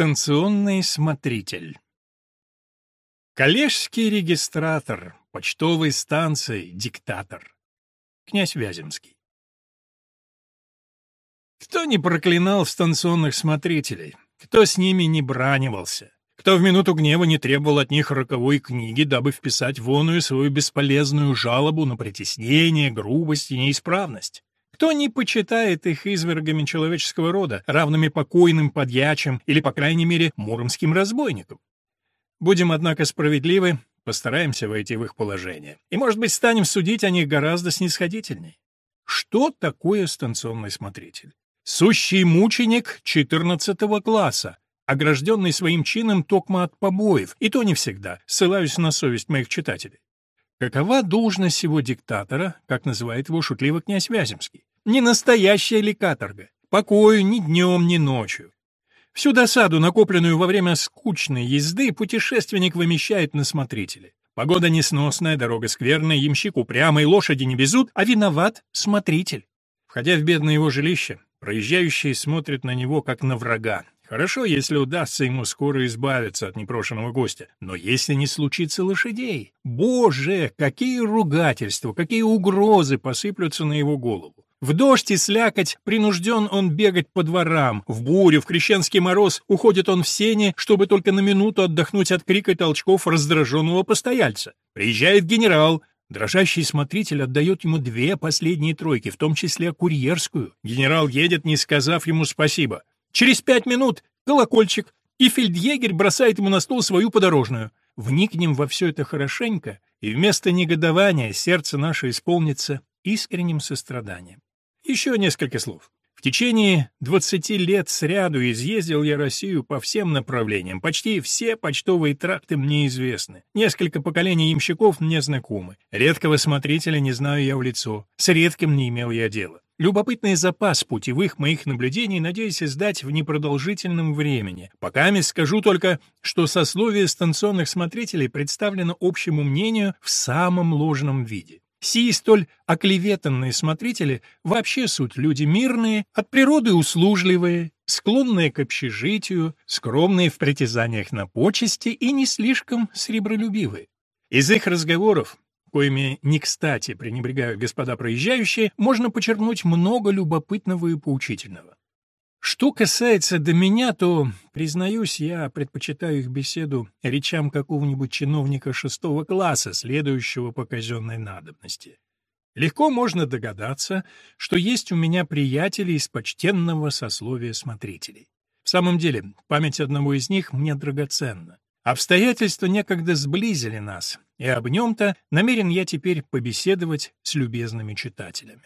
Станционный смотритель Коллежский регистратор, почтовой станции, диктатор. Князь Вяземский. Кто не проклинал станционных смотрителей? Кто с ними не бранивался? Кто в минуту гнева не требовал от них роковой книги, дабы вписать воную свою бесполезную жалобу на притеснение, грубость и неисправность? Кто не почитает их извергами человеческого рода, равными покойным подьячим или, по крайней мере, муромским разбойникам? Будем, однако, справедливы, постараемся войти в их положение. И, может быть, станем судить о них гораздо снисходительней. Что такое станционный смотритель? Сущий мученик 14 класса, огражденный своим чином токмо от побоев, и то не всегда, ссылаюсь на совесть моих читателей. Какова должность его диктатора, как называет его шутливо князь Вяземский? Не настоящая ли каторга? Покою ни днем, ни ночью. Всю досаду, накопленную во время скучной езды, путешественник вымещает на смотрителе. Погода несносная, дорога скверная, ямщик упрямый, лошади не везут, а виноват смотритель. Входя в бедное его жилище, проезжающий смотрит на него как на врага. Хорошо, если удастся ему скоро избавиться от непрошенного гостя. Но если не случится лошадей, боже, какие ругательства, какие угрозы посыплются на его голову. В дождь и слякоть принужден он бегать по дворам, в бурю, в крещенский мороз уходит он в сене, чтобы только на минуту отдохнуть от крика и толчков раздраженного постояльца. Приезжает генерал, Дрожащий смотритель отдает ему две последние тройки, в том числе курьерскую. Генерал едет, не сказав ему спасибо. Через пять минут колокольчик, и фельдъегерь бросает ему на стол свою подорожную. Вникнем во все это хорошенько, и вместо негодования сердце наше исполнится искренним состраданием. Еще несколько слов. В течение 20 лет сряду изъездил я Россию по всем направлениям. Почти все почтовые тракты мне известны. Несколько поколений ямщиков мне знакомы. Редкого смотрителя не знаю я в лицо. С редким не имел я дела. Любопытный запас путевых моих наблюдений надеюсь издать в непродолжительном времени. Пока мне скажу только, что сословие станционных смотрителей представлено общему мнению в самом ложном виде. Сии столь оклеветанные смотрители вообще суть люди мирные, от природы услужливые, склонные к общежитию, скромные в притязаниях на почести и не слишком сребролюбивые. Из их разговоров, коими не кстати пренебрегают господа проезжающие, можно почерпнуть много любопытного и поучительного. Что касается до меня, то, признаюсь, я предпочитаю их беседу речам какого-нибудь чиновника шестого класса, следующего по казенной надобности. Легко можно догадаться, что есть у меня приятели из почтенного сословия смотрителей. В самом деле, память одного из них мне драгоценна. Обстоятельства некогда сблизили нас, и об нем-то намерен я теперь побеседовать с любезными читателями.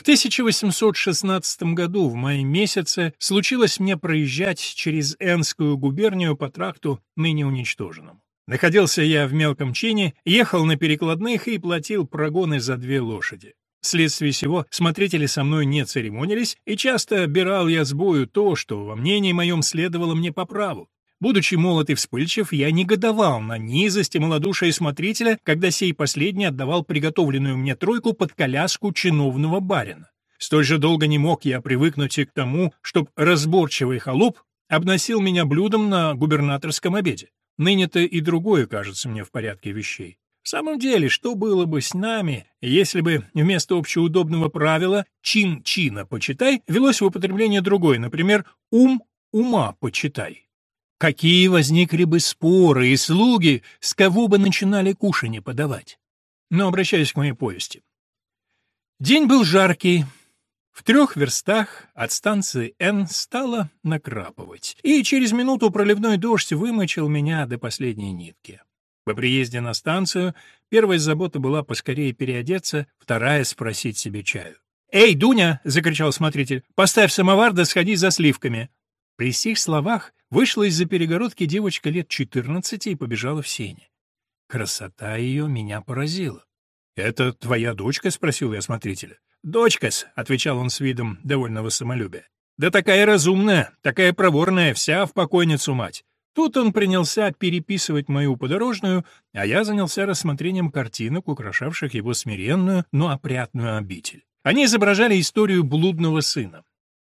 В 1816 году, в мае месяце, случилось мне проезжать через Энскую губернию по тракту, ныне уничтоженному. Находился я в мелком чине, ехал на перекладных и платил прогоны за две лошади. Вследствие сего смотрители со мной не церемонились, и часто бирал я с бою то, что во мнении моем следовало мне по праву. Будучи молод и вспыльчив, я негодовал на низость и малодушие смотрителя, когда сей последний отдавал приготовленную мне тройку под коляску чиновного барина. Столь же долго не мог я привыкнуть и к тому, чтоб разборчивый холоп обносил меня блюдом на губернаторском обеде. Ныне-то и другое кажется мне в порядке вещей. В самом деле, что было бы с нами, если бы вместо общеудобного правила «чин чина почитай» велось в употребление другое, например, «ум ума почитай»? Какие возникли бы споры и слуги, с кого бы начинали кушанье подавать. Но обращаюсь к моей повести. День был жаркий. В трех верстах от станции Н стало накрапывать, и через минуту проливной дождь вымочил меня до последней нитки. По приезде на станцию первая забота была поскорее переодеться, вторая — спросить себе чаю. «Эй, Дуня!» — закричал смотритель. «Поставь самовар да сходи за сливками!» При сих словах вышла из-за перегородки девочка лет четырнадцати и побежала в сене. Красота ее меня поразила. «Это твоя дочка?» — спросил я смотрителя. «Дочка-с», — отвечал он с видом довольного самолюбия. «Да такая разумная, такая проворная, вся в покойницу мать». Тут он принялся переписывать мою подорожную, а я занялся рассмотрением картинок, украшавших его смиренную, но опрятную обитель. Они изображали историю блудного сына.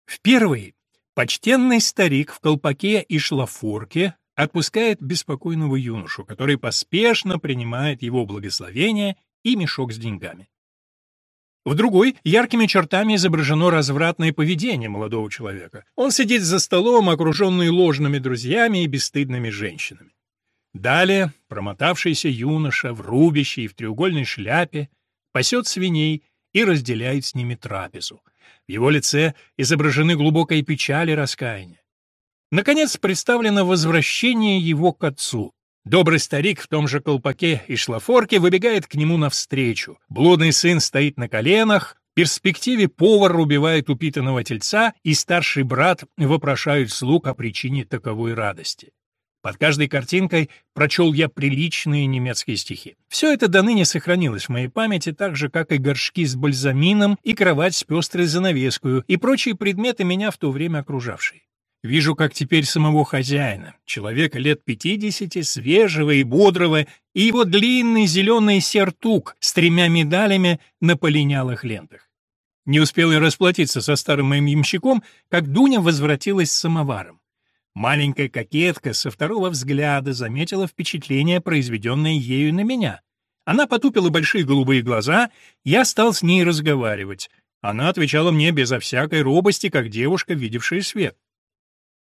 В первой Почтенный старик в колпаке и шлафорке отпускает беспокойного юношу, который поспешно принимает его благословение и мешок с деньгами. В другой яркими чертами изображено развратное поведение молодого человека. Он сидит за столом, окруженный ложными друзьями и бесстыдными женщинами. Далее промотавшийся юноша в рубище и в треугольной шляпе пасет свиней и разделяет с ними трапезу. В его лице изображены глубокая печаль и раскаяние. Наконец представлено возвращение его к отцу. Добрый старик в том же колпаке и шлафорке выбегает к нему навстречу. Блудный сын стоит на коленах, в перспективе повар убивает упитанного тельца, и старший брат вопрошает слуг о причине таковой радости. Под каждой картинкой прочел я приличные немецкие стихи. Все это до ныне сохранилось в моей памяти, так же, как и горшки с бальзамином, и кровать с пестрой занавескою, и прочие предметы меня в то время окружавшие. Вижу, как теперь самого хозяина, человека лет пятидесяти, свежего и бодрого, и его длинный зеленый сертук с тремя медалями на полинялых лентах. Не успел я расплатиться со старым моим ямщиком, как Дуня возвратилась с самоваром. Маленькая кокетка со второго взгляда заметила впечатление, произведенное ею на меня. Она потупила большие голубые глаза, я стал с ней разговаривать. Она отвечала мне безо всякой робости, как девушка, видевшая свет.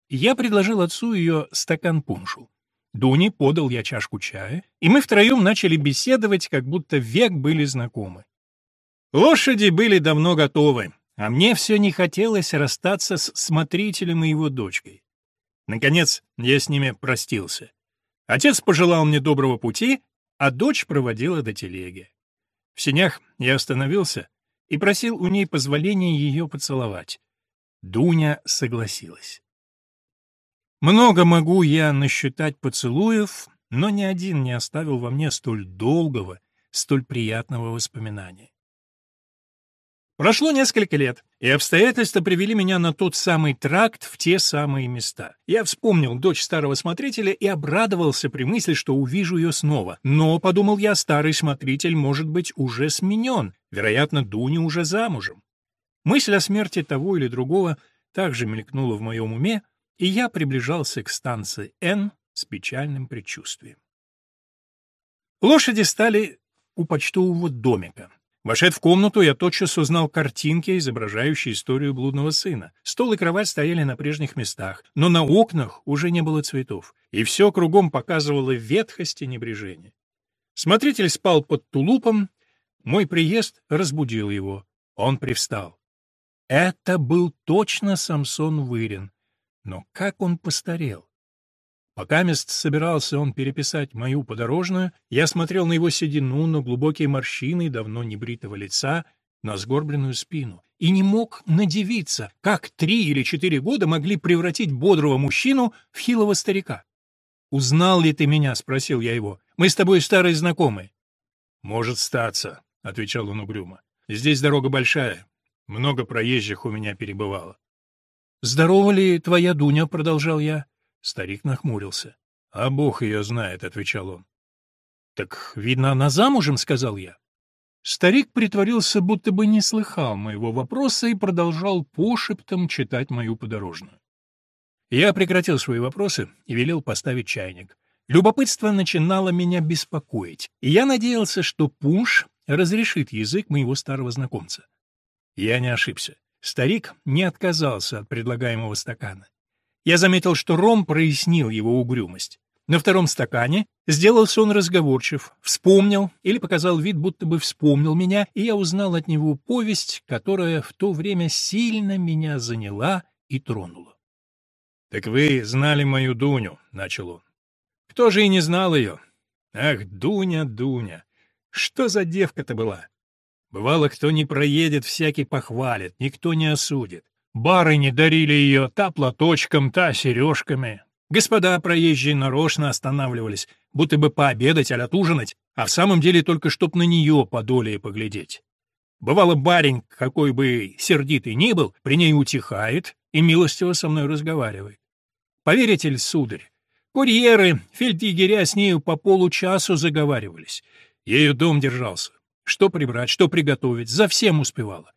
Я предложил отцу ее стакан пуншу. Дуне подал я чашку чая, и мы втроем начали беседовать, как будто век были знакомы. Лошади были давно готовы, а мне все не хотелось расстаться с смотрителем и его дочкой. Наконец, я с ними простился. Отец пожелал мне доброго пути, а дочь проводила до телеги. В сенях я остановился и просил у ней позволения ее поцеловать. Дуня согласилась. Много могу я насчитать поцелуев, но ни один не оставил во мне столь долгого, столь приятного воспоминания. Прошло несколько лет, и обстоятельства привели меня на тот самый тракт в те самые места. Я вспомнил дочь старого смотрителя и обрадовался при мысли, что увижу ее снова. Но, подумал я, старый смотритель может быть уже сменен, вероятно, Дуня уже замужем. Мысль о смерти того или другого также мелькнула в моем уме, и я приближался к станции Н с печальным предчувствием. Лошади стали у почтового домика. Вошед в комнату, я тотчас узнал картинки, изображающие историю блудного сына. Стол и кровать стояли на прежних местах, но на окнах уже не было цветов, и все кругом показывало ветхость и небрежение. Смотритель спал под тулупом, мой приезд разбудил его. Он привстал. Это был точно Самсон Вырин. Но как он постарел! Пока мест собирался он переписать мою подорожную, я смотрел на его седину, на глубокие морщины давно небритого лица, на сгорбленную спину, и не мог надевиться, как три или четыре года могли превратить бодрого мужчину в хилого старика. «Узнал ли ты меня?» — спросил я его. «Мы с тобой старые знакомые». «Может статься», — отвечал он угрюмо. «Здесь дорога большая. Много проезжих у меня перебывало». «Здорова ли твоя Дуня?» — продолжал я. Старик нахмурился. — А бог ее знает, — отвечал он. — Так, видно, она замужем, — сказал я. Старик притворился, будто бы не слыхал моего вопроса и продолжал пошептом читать мою подорожную. Я прекратил свои вопросы и велел поставить чайник. Любопытство начинало меня беспокоить, и я надеялся, что пунш разрешит язык моего старого знакомца. Я не ошибся. Старик не отказался от предлагаемого стакана. Я заметил, что ром прояснил его угрюмость. На втором стакане сделался он разговорчив, вспомнил или показал вид, будто бы вспомнил меня, и я узнал от него повесть, которая в то время сильно меня заняла и тронула. — Так вы знали мою Дуню, — начал он. — Кто же и не знал ее? Ах, Дуня, Дуня, что за девка-то была? Бывало, кто не проедет, всякий похвалит, никто не осудит. Барыни дарили ее та платочком, та сережками. Господа проезжие нарочно останавливались, будто бы пообедать или отужинать, а в самом деле только чтоб на нее подолее поглядеть. Бывало, барин, какой бы сердитый ни был, при ней утихает и милостиво со мной разговаривает. Поверите ли, сударь, курьеры, фельдъегеря с нею по получасу заговаривались. Ею дом держался. Что прибрать, что приготовить, за всем успевала.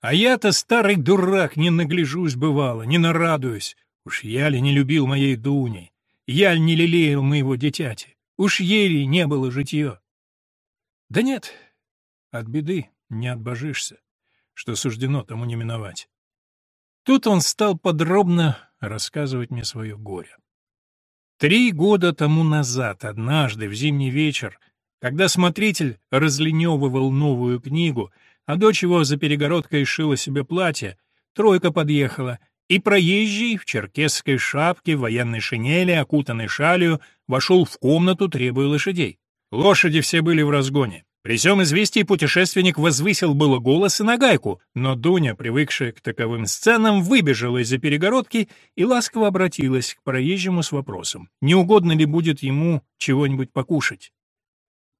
А я-то, старый дурак, не нагляжусь бывало, не нарадуюсь. Уж я ли не любил моей Дуни, я ли не лелеял моего дитяти, уж ей не было житье. Да нет, от беды не отбожишься, что суждено тому не миновать. Тут он стал подробно рассказывать мне свое горе. Три года тому назад, однажды, в зимний вечер, когда смотритель разленевывал новую книгу, а дочь его за перегородкой шила себе платье, тройка подъехала, и проезжий в черкесской шапке, в военной шинели, окутанной шалью, вошел в комнату, требуя лошадей. Лошади все были в разгоне. При всем известии путешественник возвысил было голос и на гайку, но Дуня, привыкшая к таковым сценам, выбежала из-за перегородки и ласково обратилась к проезжему с вопросом, не угодно ли будет ему чего-нибудь покушать.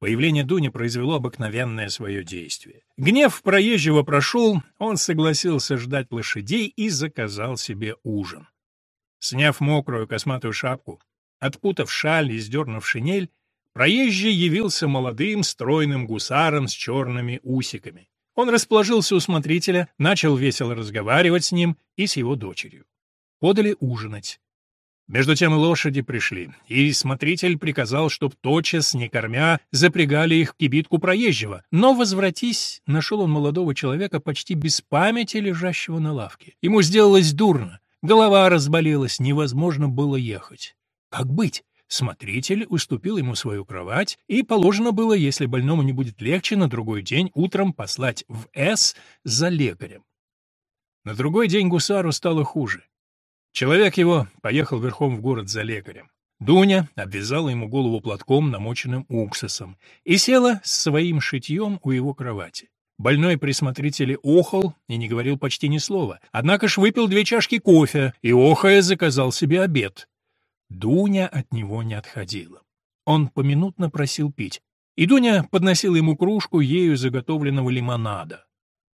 Появление Дуни произвело обыкновенное свое действие. Гнев проезжего прошел, он согласился ждать лошадей и заказал себе ужин. Сняв мокрую косматую шапку, отпутав шаль и сдернув шинель, Проезжий явился молодым, стройным гусаром с черными усиками. Он расположился у смотрителя, начал весело разговаривать с ним и с его дочерью. Подали ужинать. Между тем лошади пришли, и смотритель приказал, чтоб тотчас, не кормя, запрягали их в кибитку проезжего. Но, возвратись, нашел он молодого человека почти без памяти, лежащего на лавке. Ему сделалось дурно, голова разболелась, невозможно было ехать. Как быть? Смотритель уступил ему свою кровать, и положено было, если больному не будет легче, на другой день утром послать в С за лекарем. На другой день гусару стало хуже. Человек его поехал верхом в город за лекарем. Дуня обвязала ему голову платком, намоченным уксусом, и села с своим шитьем у его кровати. Больной при смотрителе охал и не говорил почти ни слова, однако ж выпил две чашки кофе и, охая, заказал себе обед. Дуня от него не отходила. Он поминутно просил пить, и Дуня подносила ему кружку ею заготовленного лимонада.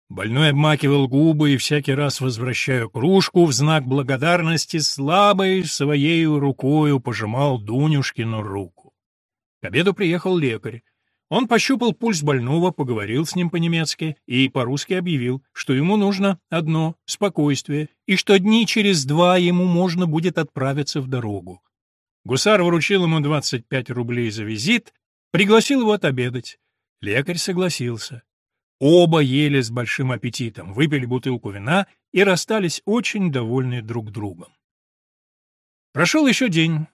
Больной обмакивал губы и всякий раз, возвращая кружку, в знак благодарности слабой своей рукою пожимал Дунюшкину руку. К обеду приехал лекарь. Он пощупал пульс больного, поговорил с ним по-немецки и по-русски объявил, что ему нужно одно — спокойствие, и что дни через два ему можно будет отправиться в дорогу. Гусар вручил ему 25 рублей за визит, пригласил его отобедать. Лекарь согласился. Оба ели с большим аппетитом, выпили бутылку вина и расстались очень довольны друг другом. Прошел еще день,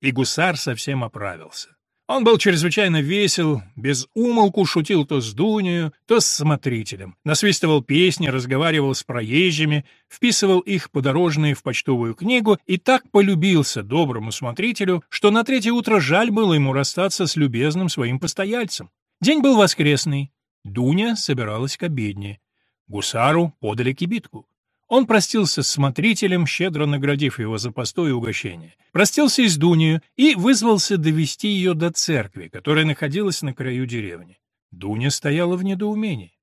и гусар совсем оправился. Он был чрезвычайно весел, без умолку шутил то с Дунею, то с смотрителем, насвистывал песни, разговаривал с проезжими, вписывал их подорожные в почтовую книгу и так полюбился доброму смотрителю, что на третье утро жаль было ему расстаться с любезным своим постояльцем. День был воскресный. Дуня собиралась к обедне. Гусару подали кибитку. Он простился с смотрителем, щедро наградив его за постой и угощение. Простился и с Дунью и вызвался довести ее до церкви, которая находилась на краю деревни. Дуня стояла в недоумении.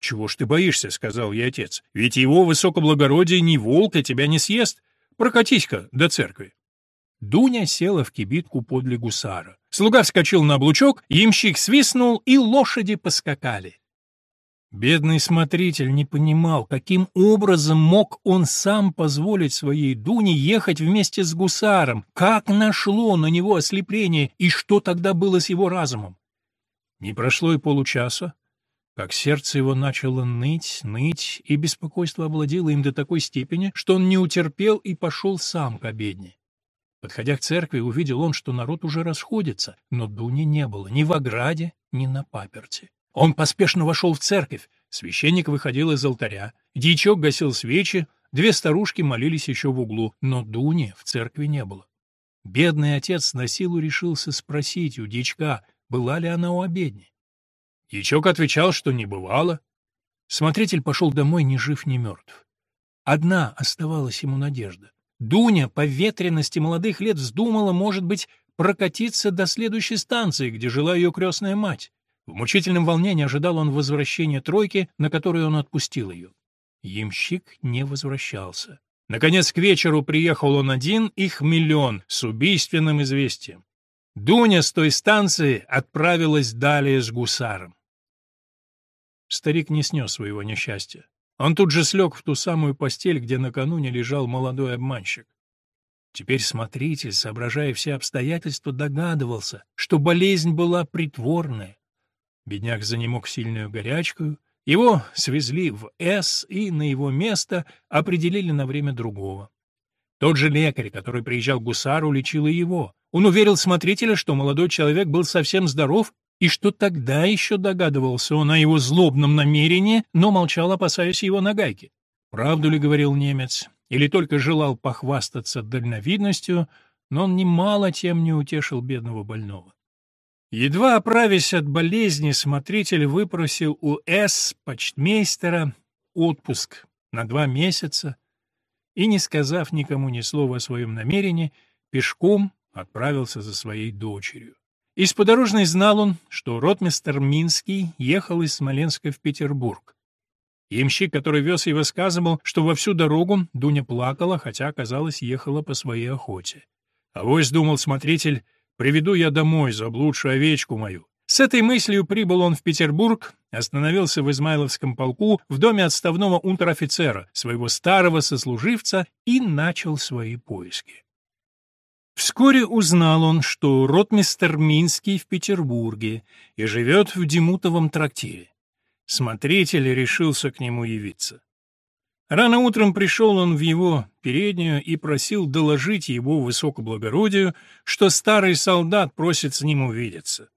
«Чего ж ты боишься?» — сказал ей отец. «Ведь его высокоблагородие не волк и тебя не съест. Прокатись-ка до церкви». Дуня села в кибитку подле гусара. Слуга вскочил на облучок, ямщик свистнул, и лошади поскакали. Бедный смотритель не понимал, каким образом мог он сам позволить своей Дуне ехать вместе с гусаром, как нашло на него ослепление и что тогда было с его разумом. Не прошло и получаса, как сердце его начало ныть, ныть, и беспокойство овладело им до такой степени, что он не утерпел и пошел сам к обедне. Подходя к церкви, увидел он, что народ уже расходится, но Дуни не было ни в ограде, ни на паперти. Он поспешно вошел в церковь. Священник выходил из алтаря. Дьячок гасил свечи. Две старушки молились еще в углу, но Дуни в церкви не было. Бедный отец на силу решился спросить у дьячка, была ли она у обедни. Дьячок отвечал, что не бывало. Смотритель пошел домой ни жив, ни мертв. Одна оставалась ему надежда. Дуня по ветренности молодых лет вздумала, может быть, прокатиться до следующей станции, где жила ее крестная мать. В мучительном волнении ожидал он возвращения тройки, на которую он отпустил ее. Ямщик не возвращался. Наконец, к вечеру приехал он один и хмелен с убийственным известием. Дуня с той станции отправилась далее с гусаром. Старик не снес своего несчастья. Он тут же слег в ту самую постель, где накануне лежал молодой обманщик. Теперь смотритель, соображая все обстоятельства, догадывался, что болезнь была притворная. Бедняк занемог сильную горячку, его свезли в С и на его место определили на время другого. Тот же лекарь, который приезжал к гусару, лечил и его. Он уверил смотрителя, что молодой человек был совсем здоров, и что тогда еще догадывался он о его злобном намерении, но молчал, опасаясь его нагайки. Правду ли говорил немец, или только желал похвастаться дальновидностью, но он немало тем не утешил бедного больного. Едва оправясь от болезни, смотритель выпросил у С. почтмейстера отпуск на два месяца и, не сказав никому ни слова о своем намерении, пешком отправился за своей дочерью. Из подорожной знал он, что ротмистер Минский ехал из Смоленска в Петербург. Ямщик, который вез его, сказывал, что во всю дорогу Дуня плакала, хотя, казалось, ехала по своей охоте. А вось думал смотритель, приведу я домой заблудшую овечку мою. С этой мыслью прибыл он в Петербург, остановился в Измайловском полку в доме отставного унтер-офицера, своего старого сослуживца, и начал свои поиски. Вскоре узнал он, что ротмистер Минский в Петербурге и живет в Демутовом трактире. Смотритель решился к нему явиться. Рано утром пришел он в его переднюю и просил доложить его высокоблагородию, что старый солдат просит с ним увидеться.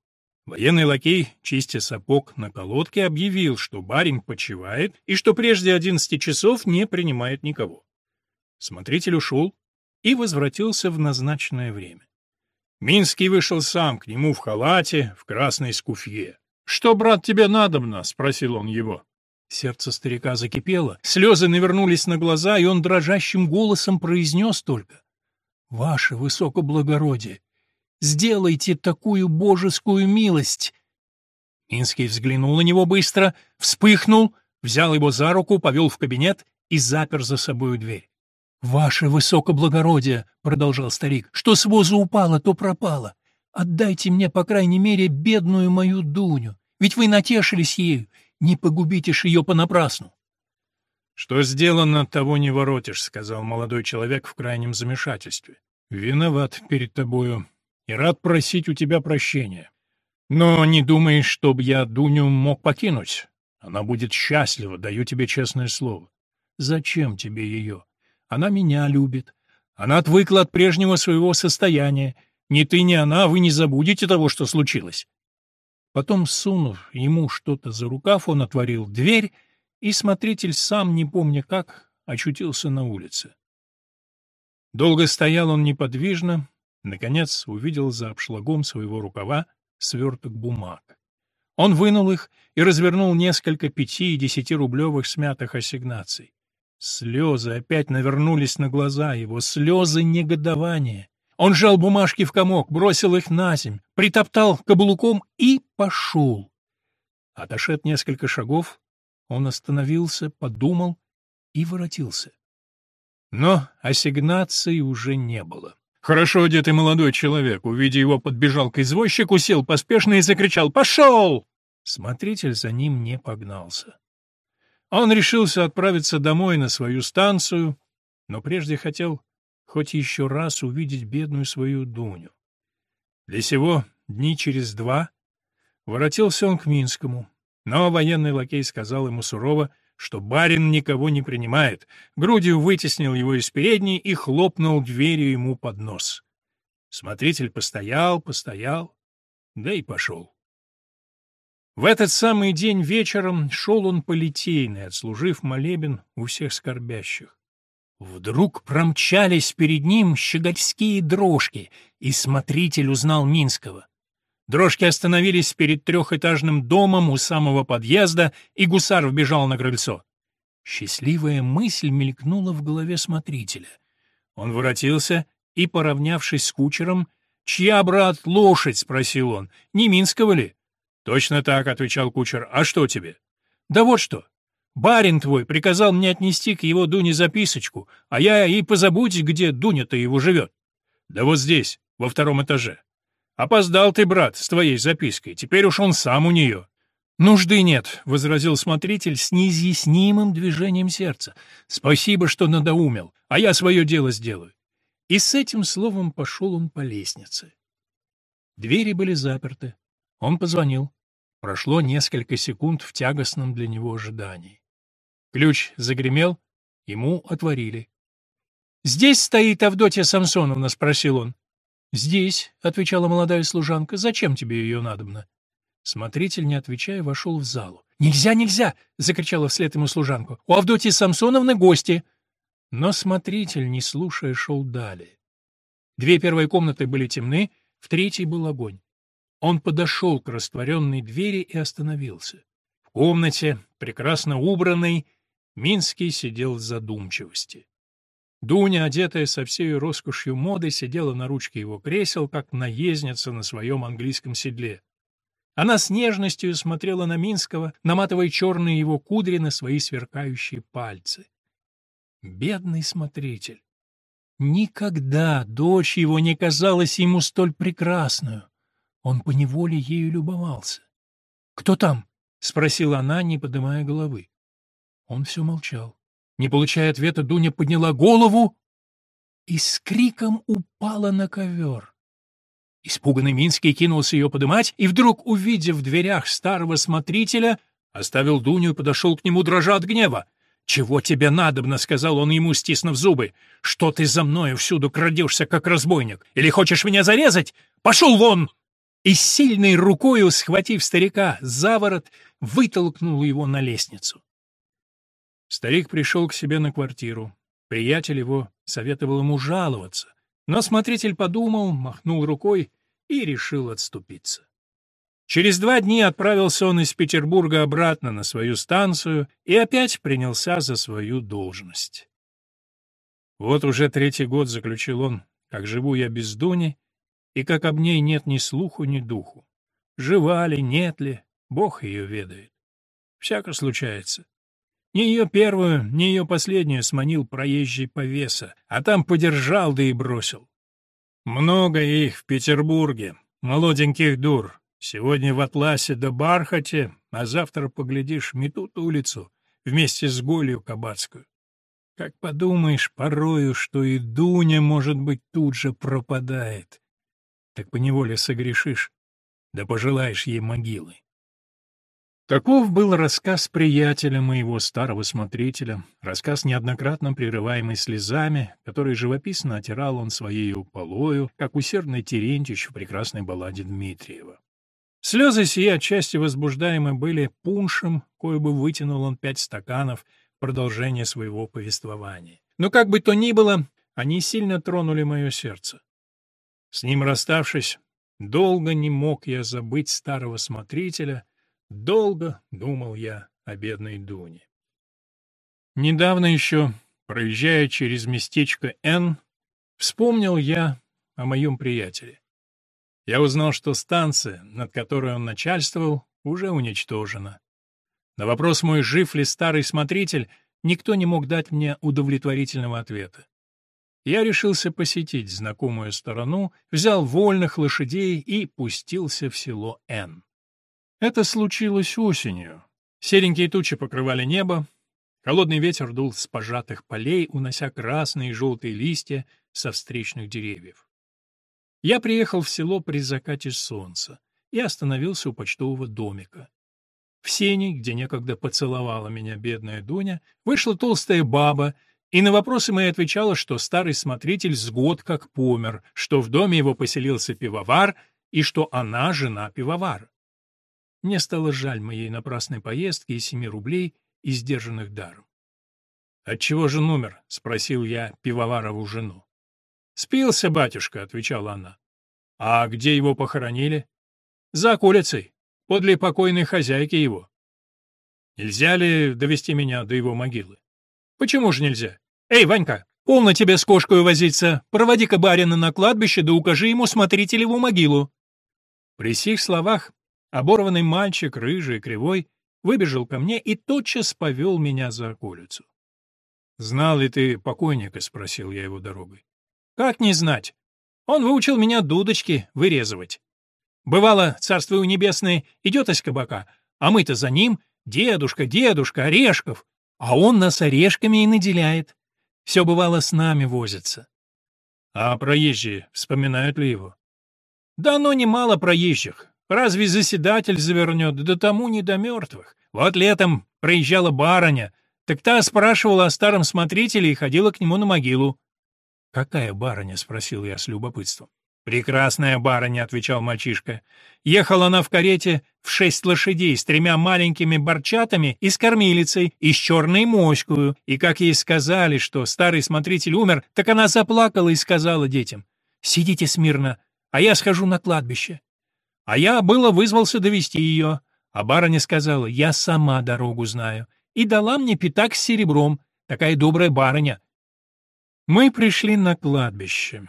Военный лакей, чистя сапог на колодке, объявил, что барин почивает и что прежде одиннадцати часов не принимает никого. Смотритель ушел и возвратился в назначенное время. Минский вышел сам к нему в халате, в красной скуфье. «Что, брат, тебе надобно?» — спросил он его. Сердце старика закипело, слезы навернулись на глаза, и он дрожащим голосом произнес только. «Ваше высокоблагородие, сделайте такую божескую милость!» Минский взглянул на него быстро, вспыхнул, взял его за руку, повел в кабинет и запер за собою дверь. «Ваше высокоблагородие!» — продолжал старик. «Что с воза упало, то пропало. Отдайте мне, по крайней мере, бедную мою Дуню. Ведь вы натешились ею, не погубите ж ее понапрасну. — Что сделано, того не воротишь, — сказал молодой человек в крайнем замешательстве. — Виноват перед тобою и рад просить у тебя прощения. Но не думаешь, чтоб я Дуню мог покинуть? Она будет счастлива, даю тебе честное слово. Зачем тебе ее? Она меня любит. Она отвыкла от прежнего своего состояния. Ни ты, ни она, вы не забудете того, что случилось. Потом, сунув ему что-то за рукав, он отворил дверь, и смотритель, сам не помня как, очутился на улице. Долго стоял он неподвижно, наконец увидел за обшлагом своего рукава сверток бумаг. Он вынул их и развернул несколько пяти- и десятирублевых смятых ассигнаций. Слезы опять навернулись на глаза его, слезы негодования. Он жал бумажки в комок, бросил их на земь, притоптал каблуком и пошел. Отошед несколько шагов, он остановился, подумал и воротился. Но ассигнаций уже не было. Хорошо одетый молодой человек, увидя его, подбежал к извозчику, сел поспешно и закричал «Пошел!». Смотритель за ним не погнался. Он решился отправиться домой на свою станцию, но прежде хотел хоть еще раз увидеть бедную свою Дуню. Для сего дни через два воротился он к Минскому, но военный лакей сказал ему сурово, что барин никого не принимает, грудью вытеснил его из передней и хлопнул дверью ему под нос. Смотритель постоял, постоял, да и пошел. В этот самый день вечером шел он по Литейной, отслужив молебен у всех скорбящих. Вдруг промчались перед ним щегольские дрожки, и смотритель узнал Минского. Дрожки остановились перед трехэтажным домом у самого подъезда, и гусар вбежал на крыльцо. Счастливая мысль мелькнула в голове смотрителя. Он воротился и, поравнявшись с кучером, «Чья, брат, лошадь?» — спросил он. «Не Минского ли?» «Точно так», — отвечал кучер. «А что тебе?» «Да вот что. Барин твой приказал мне отнести к его Дуне записочку, а я и позабудь, где Дуня-то его живет. Да вот здесь, во втором этаже. Опоздал ты, брат, с твоей запиской, теперь уж он сам у нее. «Нужды нет», — возразил смотритель с неизъяснимым движением сердца. «Спасибо, что надоумел, а я свое дело сделаю». И с этим словом пошел он по лестнице. Двери были заперты. Он позвонил. Прошло несколько секунд в тягостном для него ожидании. Ключ загремел, ему отворили. «Здесь стоит Авдотья Самсоновна?» — спросил он. «Здесь», — отвечала молодая служанка. «Зачем тебе ее надобно?» Смотритель, не отвечая, вошел в залу. «Нельзя, нельзя!» — закричала вслед ему служанку. «У Авдотьи Самсоновны гости!» Но смотритель, не слушая, шел далее. Две первые комнаты были темны, в третьей был огонь. Он подошел к растворенной двери и остановился. В комнате, прекрасно убранной, Минский сидел в задумчивости. Дуня, одетая со всей роскошью моды, сидела на ручке его кресел, как наездница на своем английском седле. Она с нежностью смотрела на Минского, наматывая черные его кудри на свои сверкающие пальцы. Бедный смотритель! Никогда дочь его не казалась ему столь прекрасную. Он поневоле ею любовался. «Кто там?» — спросила она, не поднимая головы. Он все молчал. Не получая ответа, Дуня подняла голову и с криком упала на ковер. Испуганный Минский кинулся ее подымать, и вдруг, увидев в дверях старого смотрителя, оставил Дуню и подошел к нему, дрожа от гнева. «Чего тебе надобно?» — сказал он ему, стиснув зубы. «Что ты за мною всюду крадешься, как разбойник? Или хочешь меня зарезать? Пошел вон!» И сильной рукою, схватив старика за ворот, вытолкнул его на лестницу. Старик пришел к себе на квартиру. Приятель его советовал ему жаловаться, но смотритель подумал, махнул рукой и решил отступиться. Через два дня отправился он из Петербурга обратно на свою станцию и опять принялся за свою должность. Вот уже третий год заключил он, как живу я без Дуни, и как об ней нет ни слуху, ни духу. Жива ли, нет ли, Бог ее ведает. Всяко случается. Не ее первую, не ее последнюю сманил проезжий повеса, а там подержал да и бросил. Много их в Петербурге, молоденьких дур. Сегодня в атласе да бархате, а завтра, поглядишь, метут улицу вместе с голью кабацкую. Как подумаешь порою, что и Дуня, может быть, тут же пропадает. Так поневоле согрешишь, да пожелаешь ей могилы. Таков был рассказ приятеля моего старого смотрителя, рассказ, неоднократно прерываемый слезами, который живописно отирал он своей полою, как усердный Терентьич в прекрасной балладе Дмитриева. Слезы сии отчасти возбуждаемы были пуншем, кое бы вытянул он пять стаканов в продолжение своего повествования. Но как бы то ни было, они сильно тронули мое сердце. С ним расставшись, долго не мог я забыть старого смотрителя — Долго думал я о бедной Дуне. Недавно еще, проезжая через местечко Н, вспомнил я о моем приятеле. Я узнал, что станция, над которой он начальствовал, уже уничтожена. На вопрос мой, жив ли старый смотритель, никто не мог дать мне удовлетворительного ответа. Я решился посетить знакомую сторону, взял вольных лошадей и пустился в село Н. Это случилось осенью. Серенькие тучи покрывали небо, холодный ветер дул с пожатых полей, унося красные и желтые листья со встречных деревьев. Я приехал в село при закате солнца и остановился у почтового домика. В сене, где некогда поцеловала меня бедная Дуня, вышла толстая баба, и на вопросы мои отвечала, что старый смотритель с год как помер, что в доме его поселился пивовар и что она жена пивовара. Мне стало жаль моей напрасной поездки и семи рублей, издержанных даром. «Отчего же номер?» — спросил я пивоварову жену. «Спился, батюшка», — отвечала она. «А где его похоронили?» «За околицей, подле покойной хозяйки его». «Нельзя ли довести меня до его могилы?» «Почему же нельзя? Эй, Ванька, полно тебе с кошкой возиться. Проводи-ка барина на кладбище, да укажи ему смотрителеву могилу». При сих словах Оборванный мальчик, рыжий и кривой, выбежал ко мне и тотчас повел меня за околицу. «Знал ли ты покойника?» — спросил я его дорогой. «Как не знать? Он выучил меня дудочки вырезывать. Бывало, царствую небесное, идет из кабака, А мы-то за ним, дедушка, дедушка, Орешков. А он нас орешками и наделяет. Все бывало с нами возится. А проезжие вспоминают ли его? Да ну немало проезжих. Разве заседатель завернет, да тому не до мертвых. Вот летом проезжала барыня, так та спрашивала о старом смотрителе и ходила к нему на могилу. «Какая барыня?» — спросил я с любопытством. «Прекрасная барыня», — отвечал мальчишка. «Ехала она в карете в шесть лошадей с тремя маленькими борчатами и с кормилицей, и с черной моською, и как ей сказали, что старый смотритель умер, так она заплакала и сказала детям, «Сидите смирно, а я схожу на кладбище». А я было вызвался довести ее, а барыня сказала, «Я сама дорогу знаю», и дала мне пятак с серебром, такая добрая барыня. Мы пришли на кладбище.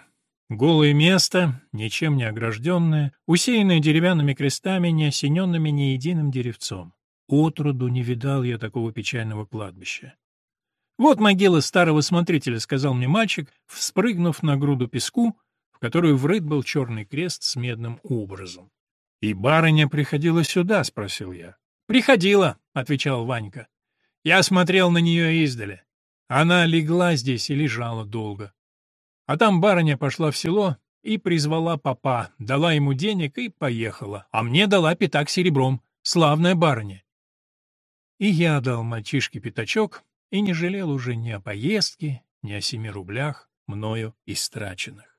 Голое место, ничем не огражденное, усеянное деревянными крестами, не осененными ни единым деревцом. Отроду не видал я такого печального кладбища. «Вот могила старого смотрителя», — сказал мне мальчик, вспрыгнув на груду песку, в которую врыт был черный крест с медным образом. «И барыня приходила сюда?» — спросил я. «Приходила», — отвечал Ванька. «Я смотрел на нее издали. Она легла здесь и лежала долго. А там барыня пошла в село и призвала папа, дала ему денег и поехала. А мне дала пятак серебром. Славная барыня. И я дал мальчишке пятачок и не жалел уже ни о поездке, ни о семи рублях, мною истраченных.